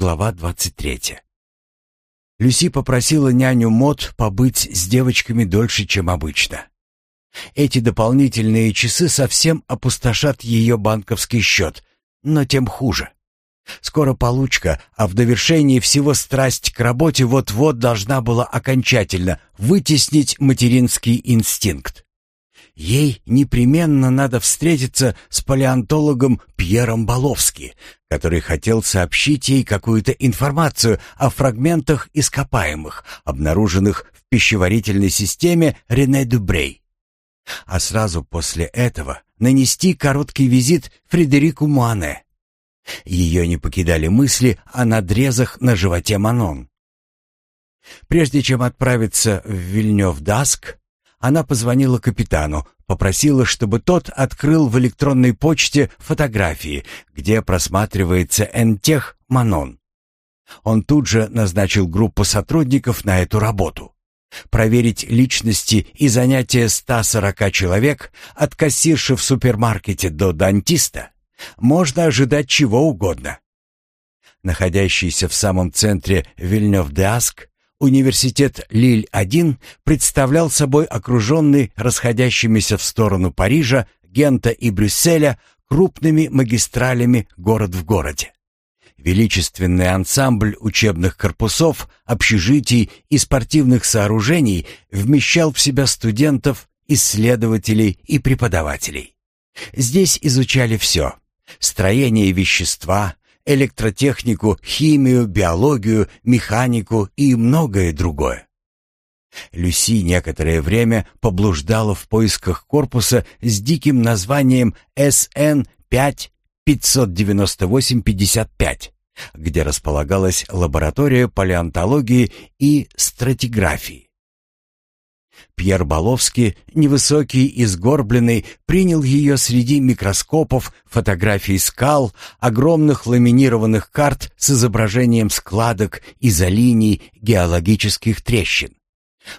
Глава 23. Люси попросила няню Мот побыть с девочками дольше, чем обычно. Эти дополнительные часы совсем опустошат ее банковский счет, но тем хуже. Скоро получка, а в довершении всего страсть к работе вот-вот должна была окончательно вытеснить материнский инстинкт. Ей непременно надо встретиться с палеонтологом Пьером Боловски, который хотел сообщить ей какую-то информацию о фрагментах ископаемых, обнаруженных в пищеварительной системе Рене Дубрей. А сразу после этого нанести короткий визит Фредерику Муане. Ее не покидали мысли о надрезах на животе Манон. Прежде чем отправиться в Вильнёв-Даск, она позвонила капитану, попросила, чтобы тот открыл в электронной почте фотографии, где просматривается Энтех Манон. Он тут же назначил группу сотрудников на эту работу. Проверить личности и занятия 140 человек, от кассирши в супермаркете до дантиста, можно ожидать чего угодно. Находящийся в самом центре Вильнёв-де-Аск, Университет Лиль-1 представлял собой окруженный расходящимися в сторону Парижа, Гента и Брюсселя крупными магистралями город в городе. Величественный ансамбль учебных корпусов, общежитий и спортивных сооружений вмещал в себя студентов, исследователей и преподавателей. Здесь изучали все – строение вещества, электротехнику, химию, биологию, механику и многое другое. Люси некоторое время поблуждала в поисках корпуса с диким названием СН 5 598-55, где располагалась лаборатория палеонтологии и стратиграфии. Пьер Баловский, невысокий и сгорбленный, принял ее среди микроскопов, фотографий скал, огромных ламинированных карт с изображением складок, изолиний, геологических трещин.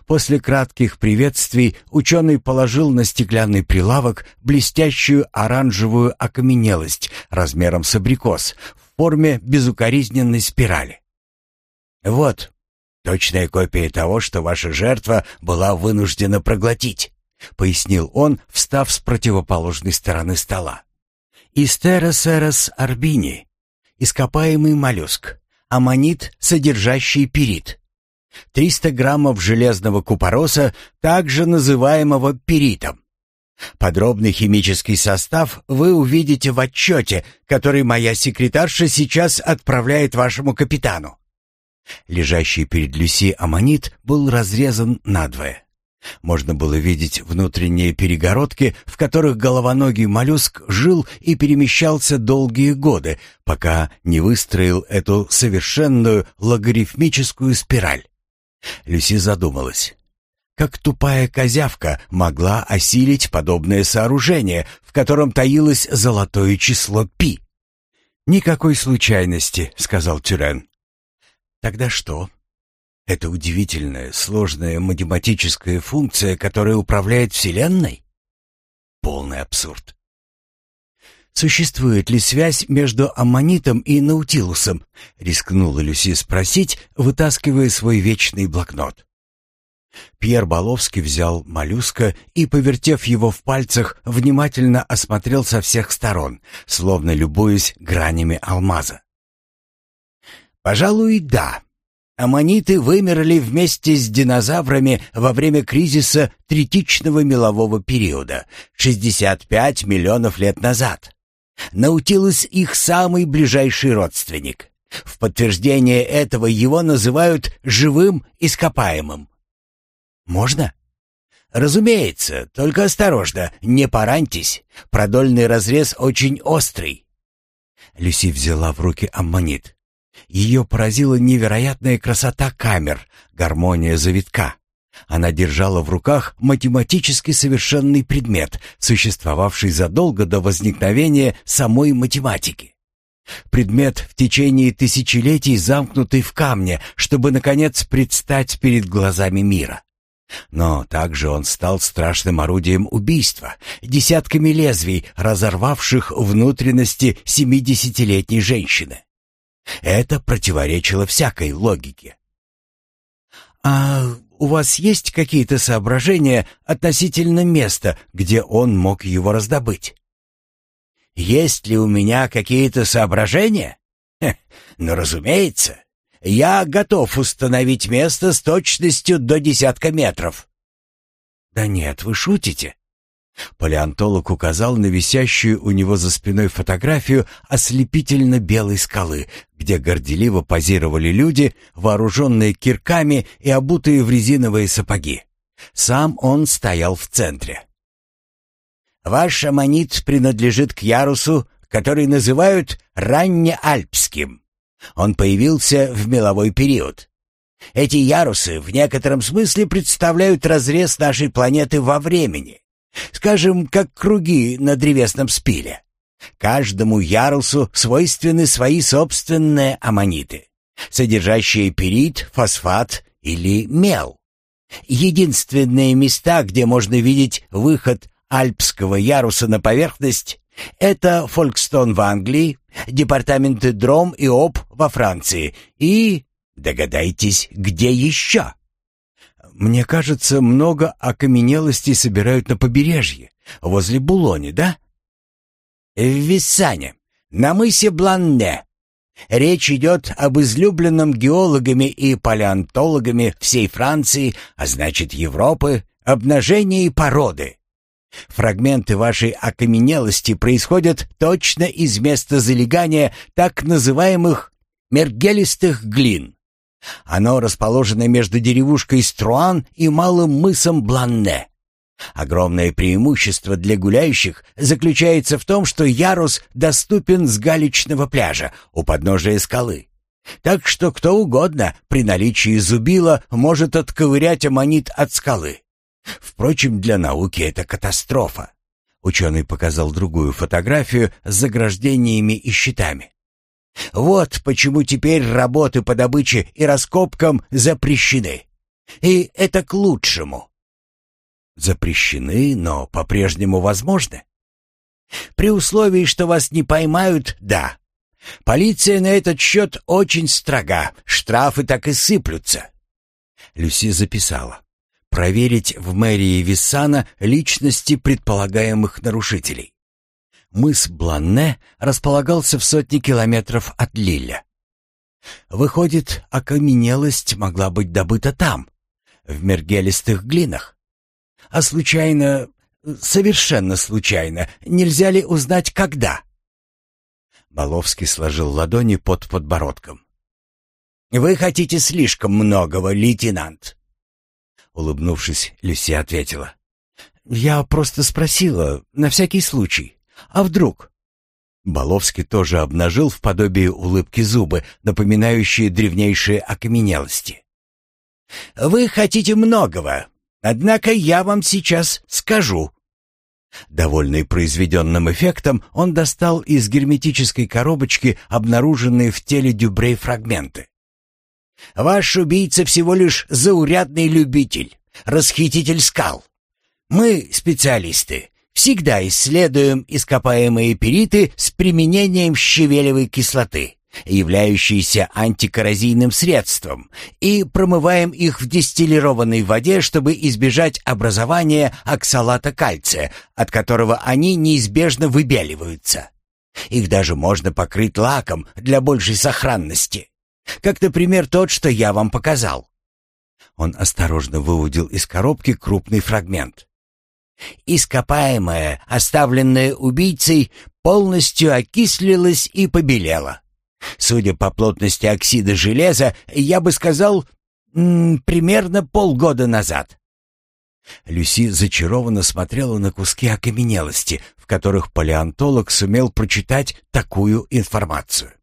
После кратких приветствий ученый положил на стеклянный прилавок блестящую оранжевую окаменелость размером с абрикос в форме безукоризненной спирали. «Вот, Точная копия того, что ваша жертва была вынуждена проглотить, пояснил он, встав с противоположной стороны стола. Истеросерос арбини, ископаемый моллюск, аммонит, содержащий пирит. 300 граммов железного купороса, также называемого пиритом. Подробный химический состав вы увидите в отчете, который моя секретарша сейчас отправляет вашему капитану. Лежащий перед Люси аммонит был разрезан надвое. Можно было видеть внутренние перегородки, в которых головоногий моллюск жил и перемещался долгие годы, пока не выстроил эту совершенную логарифмическую спираль. Люси задумалась. Как тупая козявка могла осилить подобное сооружение, в котором таилось золотое число пи? «Никакой случайности», — сказал Тюрен. Тогда что? Это удивительная, сложная математическая функция, которая управляет Вселенной? Полный абсурд. «Существует ли связь между аммонитом и наутилусом?» — рискнула Люси спросить, вытаскивая свой вечный блокнот. Пьер Баловский взял моллюска и, повертев его в пальцах, внимательно осмотрел со всех сторон, словно любуясь гранями алмаза. Пожалуй, да. Аммониты вымерли вместе с динозаврами во время кризиса третичного мелового периода 65 миллионов лет назад. Наутилус их самый ближайший родственник. В подтверждение этого его называют живым ископаемым. Можно? Разумеется, только осторожно, не пораньтесь. Продольный разрез очень острый. Люси взяла в руки аммонит. Ее поразила невероятная красота камер, гармония завитка. Она держала в руках математически совершенный предмет, существовавший задолго до возникновения самой математики. Предмет в течение тысячелетий замкнутый в камне, чтобы, наконец, предстать перед глазами мира. Но также он стал страшным орудием убийства, десятками лезвий, разорвавших внутренности семидесятилетней женщины. Это противоречило всякой логике. «А у вас есть какие-то соображения относительно места, где он мог его раздобыть?» «Есть ли у меня какие-то соображения?» Хе, «Ну, разумеется. Я готов установить место с точностью до десятка метров». «Да нет, вы шутите?» Палеонтолог указал на висящую у него за спиной фотографию ослепительно белой скалы, где горделиво позировали люди, вооруженные кирками и обутые в резиновые сапоги. Сам он стоял в центре. «Ваш аммонит принадлежит к ярусу, который называют раннеальпским. Он появился в меловой период. Эти ярусы в некотором смысле представляют разрез нашей планеты во времени. Скажем, как круги на древесном спиле. Каждому ярусу свойственны свои собственные аммониты, содержащие перит, фосфат или мел. Единственные места, где можно видеть выход альпского яруса на поверхность, это Фолкстон в Англии, департаменты Дром и Об во Франции и... Догадайтесь, где еще? Мне кажется, много окаменелостей собирают на побережье, возле Булони, да? В Виссане, на мысе Бланне. Речь идет об излюбленном геологами и палеонтологами всей Франции, а значит Европы, обнажении породы. Фрагменты вашей окаменелости происходят точно из места залегания так называемых мергелистых глин. Оно расположено между деревушкой Струан и малым мысом Бланне. Огромное преимущество для гуляющих заключается в том, что ярус доступен с галечного пляжа у подножия скалы. Так что кто угодно при наличии зубила может отковырять аммонит от скалы. Впрочем, для науки это катастрофа. Ученый показал другую фотографию с заграждениями и щитами. Вот почему теперь работы по добыче и раскопкам запрещены. И это к лучшему. Запрещены, но по-прежнему возможны. При условии, что вас не поймают, да. Полиция на этот счет очень строга, штрафы так и сыплются. Люси записала. Проверить в мэрии Виссана личности предполагаемых нарушителей мыс Бланне располагался в сотне километров от Лиля. Выходит, окаменелость могла быть добыта там, в мергелистых глинах. А случайно, совершенно случайно, нельзя ли узнать, когда? Баловский сложил ладони под подбородком. «Вы хотите слишком многого, лейтенант!» Улыбнувшись, Люси ответила. «Я просто спросила, на всякий случай. А вдруг? Баловский тоже обнажил в подобии улыбки зубы, напоминающие древнейшие окаменелости. «Вы хотите многого, однако я вам сейчас скажу». Довольный произведенным эффектом, он достал из герметической коробочки обнаруженные в теле Дюбрей фрагменты. «Ваш убийца всего лишь заурядный любитель, расхититель скал. Мы, специалисты, Всегда исследуем ископаемые периты с применением щавелевой кислоты, являющейся антикоррозийным средством, и промываем их в дистиллированной воде, чтобы избежать образования оксалата кальция, от которого они неизбежно выбеливаются. Их даже можно покрыть лаком для большей сохранности. Как, например, тот, что я вам показал. Он осторожно выудил из коробки крупный фрагмент. Ископаемое, оставленное убийцей, полностью окислилось и побелело. Судя по плотности оксида железа, я бы сказал, примерно полгода назад. Люси зачарованно смотрела на куски окаменелости, в которых палеонтолог сумел прочитать такую информацию.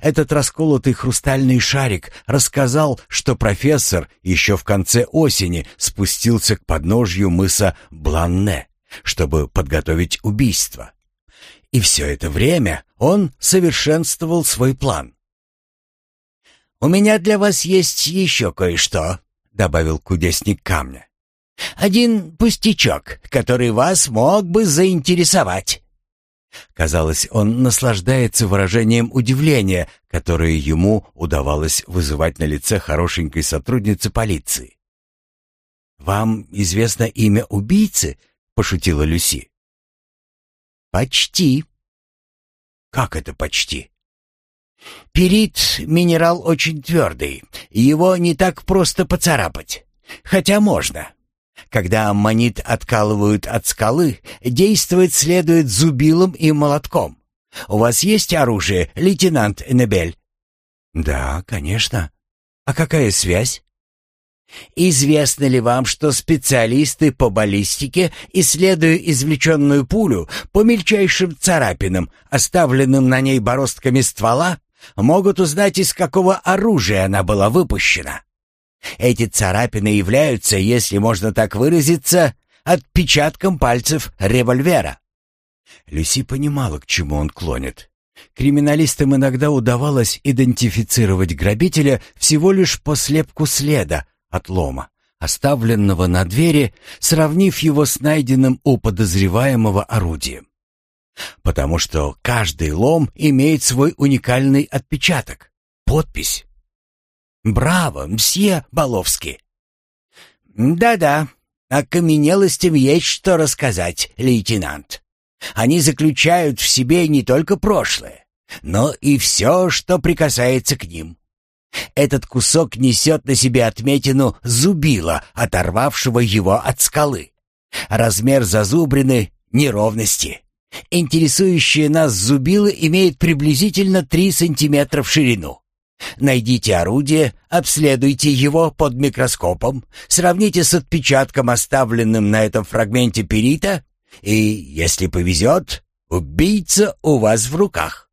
Этот расколотый хрустальный шарик рассказал, что профессор еще в конце осени спустился к подножью мыса Бланне, чтобы подготовить убийство. И все это время он совершенствовал свой план. «У меня для вас есть еще кое-что», — добавил кудесник камня. «Один пустячок, который вас мог бы заинтересовать». Казалось, он наслаждается выражением удивления, которое ему удавалось вызывать на лице хорошенькой сотрудницы полиции. «Вам известно имя убийцы?» — пошутила Люси. «Почти». «Как это почти?» «Перит — минерал очень твердый, его не так просто поцарапать, хотя можно. Когда аммонит откалывают от скалы, действовать следует зубилом и молотком. У вас есть оружие, лейтенант Эннебель?» «Да, конечно. А какая связь?» Известно ли вам, что специалисты по баллистике, исследуя извлеченную пулю по мельчайшим царапинам, оставленным на ней бороздками ствола, могут узнать, из какого оружия она была выпущена? Эти царапины являются, если можно так выразиться, отпечатком пальцев револьвера. Люси понимала, к чему он клонит. Криминалистам иногда удавалось идентифицировать грабителя всего лишь по слепку следа, отлома, оставленного на двери, сравнив его с найденным у подозреваемого орудием. Потому что каждый лом имеет свой уникальный отпечаток, подпись. «Браво, мсье Баловский!» «Да-да, окаменелостям есть что рассказать, лейтенант. Они заключают в себе не только прошлое, но и все, что прикасается к ним. Этот кусок несет на себе отметину зубила, оторвавшего его от скалы. Размер зазубрины — неровности. Интересующее нас зубило имеет приблизительно 3 сантиметра в ширину. Найдите орудие, обследуйте его под микроскопом, сравните с отпечатком, оставленным на этом фрагменте перита, и, если повезет, убийца у вас в руках.